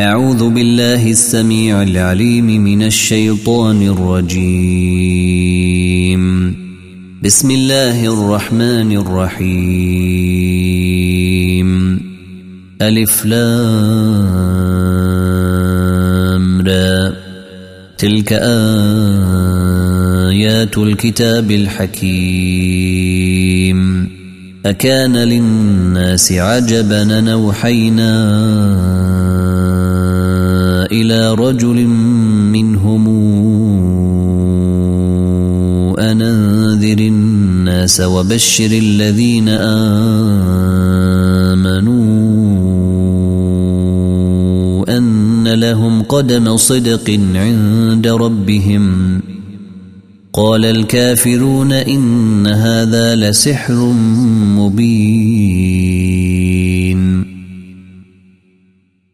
أعوذ بالله السميع العليم من الشيطان الرجيم. بسم الله الرحمن الرحيم. ألف لام را. تلك آيات الكتاب الحكيم. أكان للناس عجبا نوحينا إلى رجل منهم أنذر الناس وبشر الذين آمنوا أن لهم قدم صدق عند ربهم. قال الكافرون إن هذا لسحر مبين.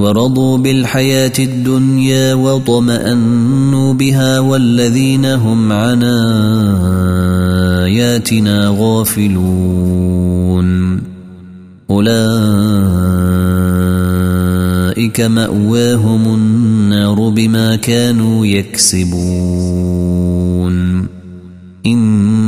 ورضوا بالحياة الدنيا واطمأنوا بها والذين هم عن آياتنا غافلون. أولئك مأواهم النار بما كانوا يكسبون.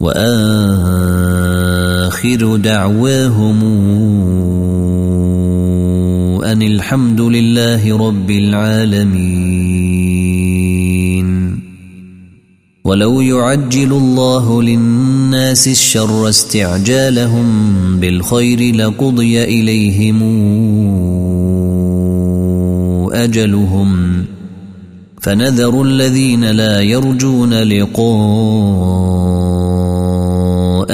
وآخر دعواهم أن الحمد لله رب العالمين. ولو يعجل الله للناس الشر استعجالهم بالخير لقضي إليهم أجلهم. فنذر الذين لا يرجون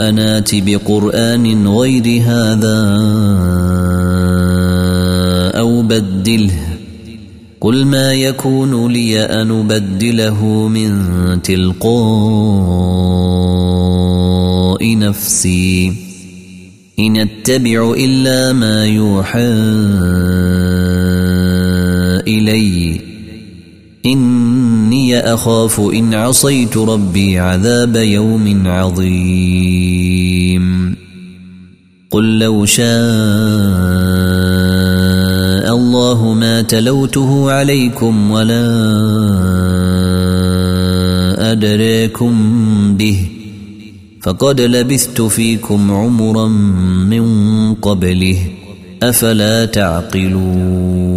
نات بقرآن غير هذا أو بدله. قل ما يكون لي أن أبدله من تلقاء نفسي. إن أتبع إلا ما يوحى إلي. إني أخاف إن عصيت ربي عذاب يوم عظيم. قل لو شاء الله ما تلوته عليكم ولا أدريكم به فقد لبثت فيكم عمرا من قبله أفلا تعقلون.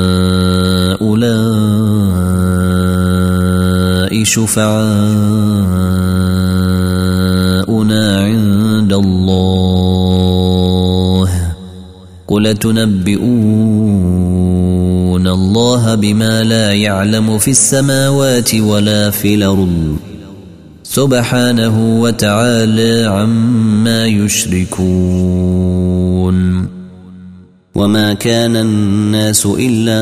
شفعاء قل تنبئون الله بما لا يعلم في السماوات ولا في الأرض. سبحانه وتعالى عما يشركون. وما كان الناس إلا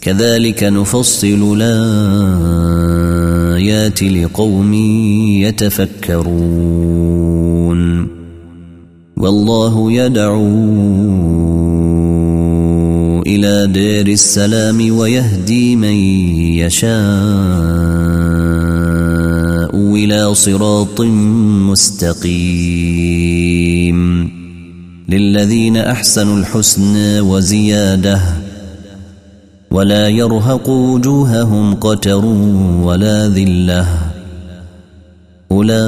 كذلك نفصل الآيات لقوم يتفكرون. والله يدعو إلى دار السلام ويهدي من يشاء إلى صراط مستقيم. للذين أحسنوا الحسنى وزيادة ولا يرهق وجوههم قتر ولا ذلة. أولئك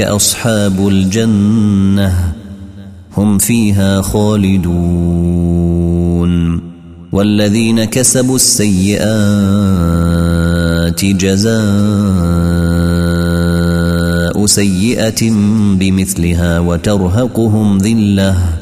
أصحاب الجنة. هم فيها خالدون. والذين كسبوا السيئات جزاء سيئة بمثلها وترهقهم ذلة.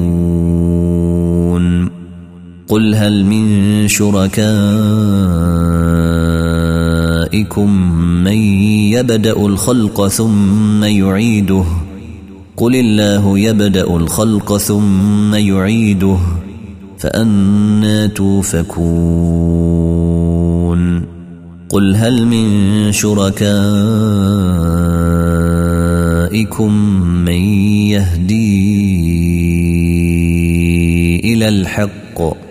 قل هل من شركائكم من يبدأ الخلق ثم يعيده؟ قل الله يبدأ الخلق ثم يعيده فأنا توفكون. قل هل من شركائكم من يهدي إلى الحق؟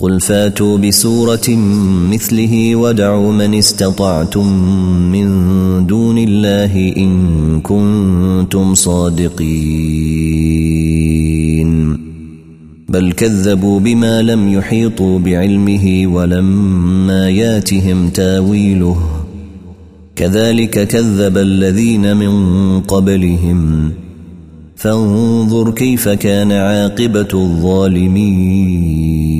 قل فاتوا بسورة مثله ودعوا من استطعتم من دون الله إن كنتم صادقين. بل كذبوا بما لم يحيطوا بعلمه ولما ياتهم تاويله. كذلك كذب الذين من قبلهم. فانظر كيف كان عاقبة الظالمين.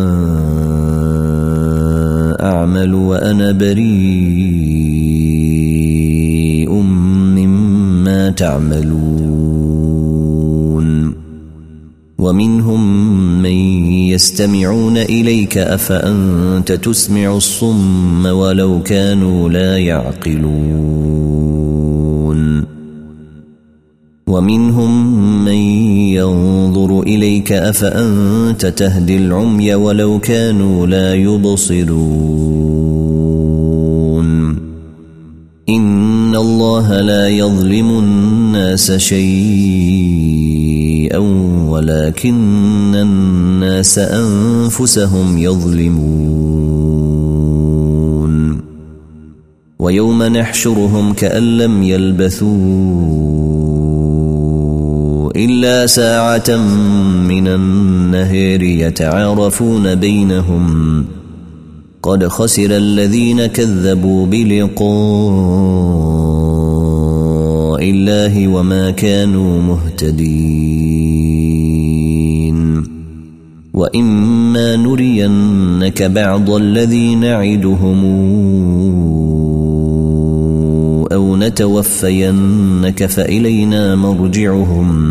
أعمل وأنا بريء مما تعملون. ومنهم من يستمعون إليك أفأنت تسمع الصم ولو كانوا لا يعقلون. ومنهم من ينظر إليك أفأنت تهدي العمي ولو كانوا لا يبصرون. إن الله لا يظلم الناس شيئا ولكن الناس أنفسهم يظلمون. ويوم نحشرهم كأن لم يلبثوا إلا ساعة من النهر يتعارفون بينهم. قد خسر الذين كذبوا بلقاء الله وما كانوا مهتدين. وإما نرينك بعض الذي نعدهم أو نتوفينك فإلينا مرجعهم.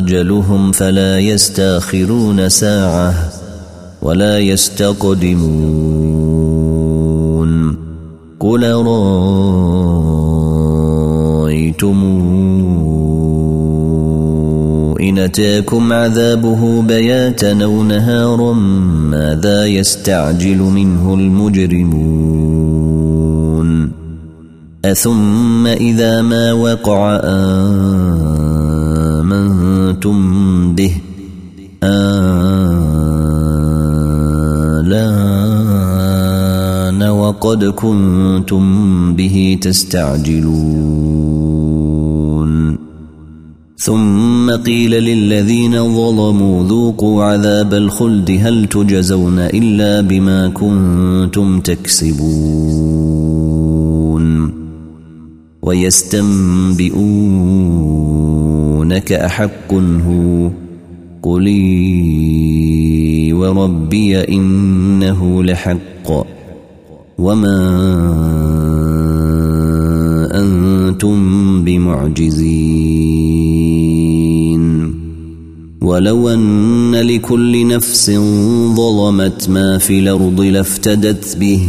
أجلهم فلا يستأخرون ساعة ولا يستقدمون قل رايتم إن أتاكم عذابه بياتا أو نهارا ماذا يستعجل منه المجرمون أثم إذا ما وقع آمنتم به آلان وقد كنتم به تستعجلون ثم قيل للذين ظلموا ذوقوا عذاب الخلد هل تجزون إلا بما كنتم تكسبون ويستنبئونك أحق هو قلي وربي إنه لحق وما أنتم بمعجزين ولو أن لكل نفس ظلمت ما في الأرض لافتدت به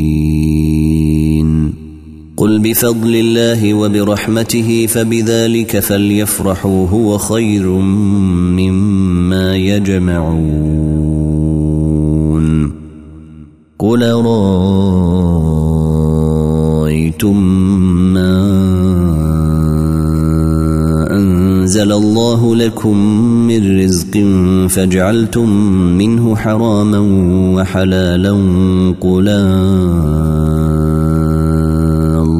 بفضل الله وبرحمته فبذلك فليفرحوا هو خير مما يجمعون. قل رايتم ما أنزل الله لكم من رزق فجعلتم منه حراما وحلالا قلا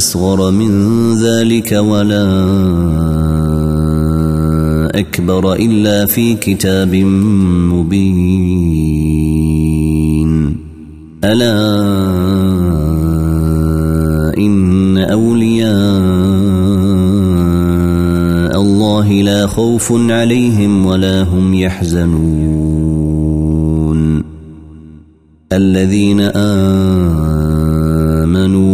أصغر من ذلك ولا أكبر إلا في كتاب مبين. ألا إن أولياء الله لا خوف عليهم ولا هم يحزنون. الذين آمنوا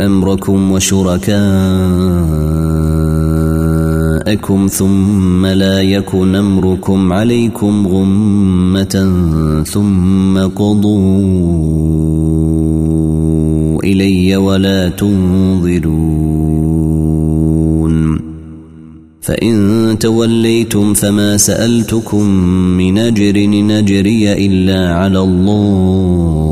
أمركم وشركاءكم ثم لا يكن أمركم عليكم غمة ثم قضوا إلي ولا تنظرون. فإن توليتم فما سألتكم من أجر نجري إلا على الله.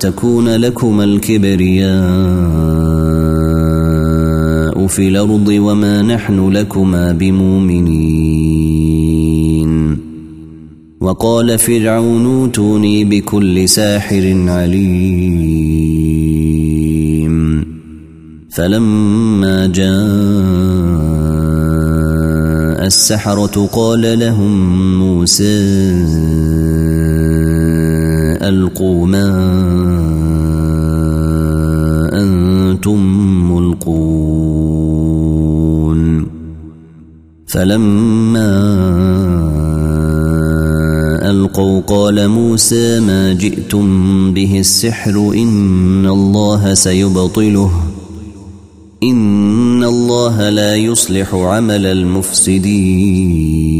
وتكون لكما الكبرياء في الأرض وما نحن لكما بمؤمنين. وقال فرعون أوتوني بكل ساحر عليم. فلما جاء السحرة قال لهم موسى ألقوا ما أنتم ملقون فلما ألقوا قال موسى ما جئتم به السحر إن الله سيبطله إن الله لا يصلح عمل المفسدين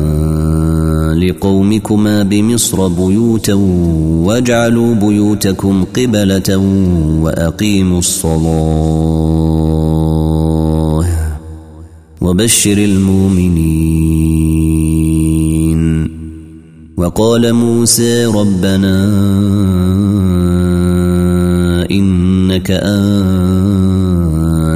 لقومكما بمصر بيوتا واجعلوا بيوتكم قبلة وأقيموا الصلاة وبشر المؤمنين. وقال موسى ربنا إنك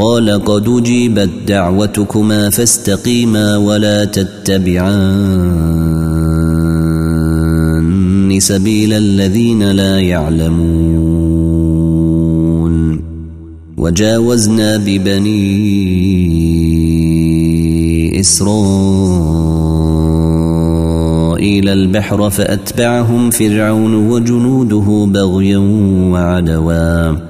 قال قد أجيبت دعوتكما فاستقيما ولا تتبعان سبيل الذين لا يعلمون. وجاوزنا ببني إسرائيل البحر فأتبعهم فرعون وجنوده بغيا وعدوا.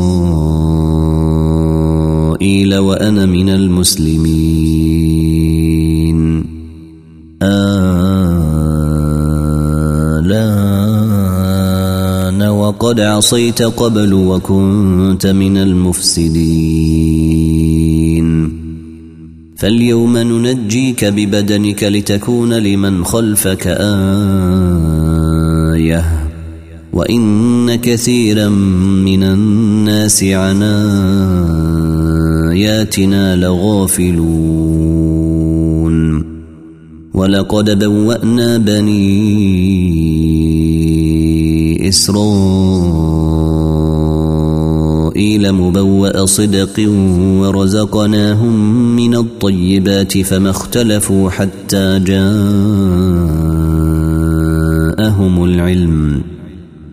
وأنا من المسلمين. آلان وقد عصيت قبل وكنت من المفسدين. فاليوم ننجيك ببدنك لتكون لمن خلفك آية. وإن كثيرا من الناس عن آياتنا لغافلون. ولقد بوأنا بني إسرائيل مبوأ صدق ورزقناهم من الطيبات فما اختلفوا حتى جاءهم العلم.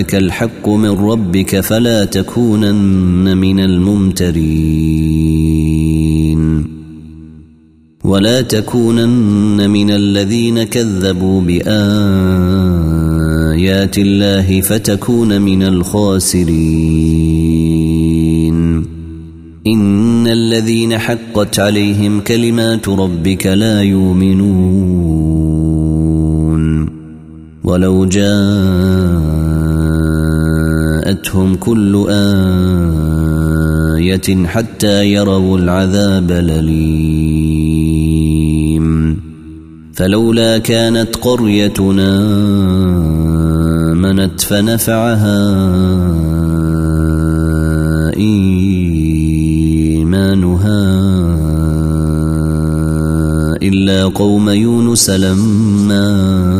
جاءك الحق من ربك فلا تكونن من الممترين. ولا تكونن من الذين كذبوا بآيات الله فتكون من الخاسرين. إن الذين حقت عليهم كلمات ربك لا يؤمنون. ولو جاءتهم كل آية حتى يروا العذاب الأليم. فلولا كانت قريتنا منت فنفعها إيمانها إلا قوم يونس لما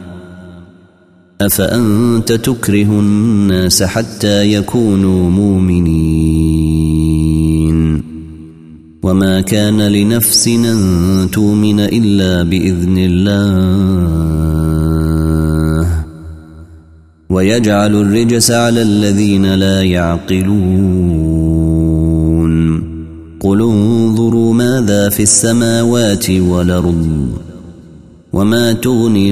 أفأنت تكره الناس حتى يكونوا مؤمنين؟ وما كان لنفس أن تؤمن إلا بإذن الله. ويجعل الرجس على الذين لا يعقلون. قل انظروا ماذا في السماوات والأرض وما تغني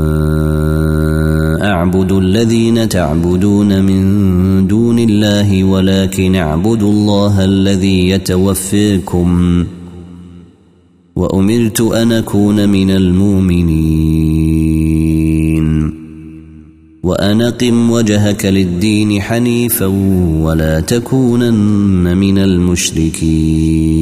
أعبد الذين تعبدون من دون الله ولكن أعبد الله الذي يتوفيكم وأمرت أن أكون من المؤمنين وأن قم وجهك للدين حنيفا ولا تكونن من المشركين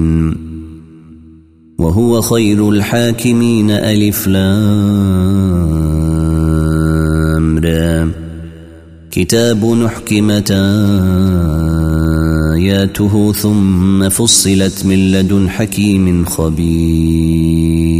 وهو خير الحاكمين ألف لام را. كتاب نحكمت آياته ثم فصلت من لدن حكيم خبير.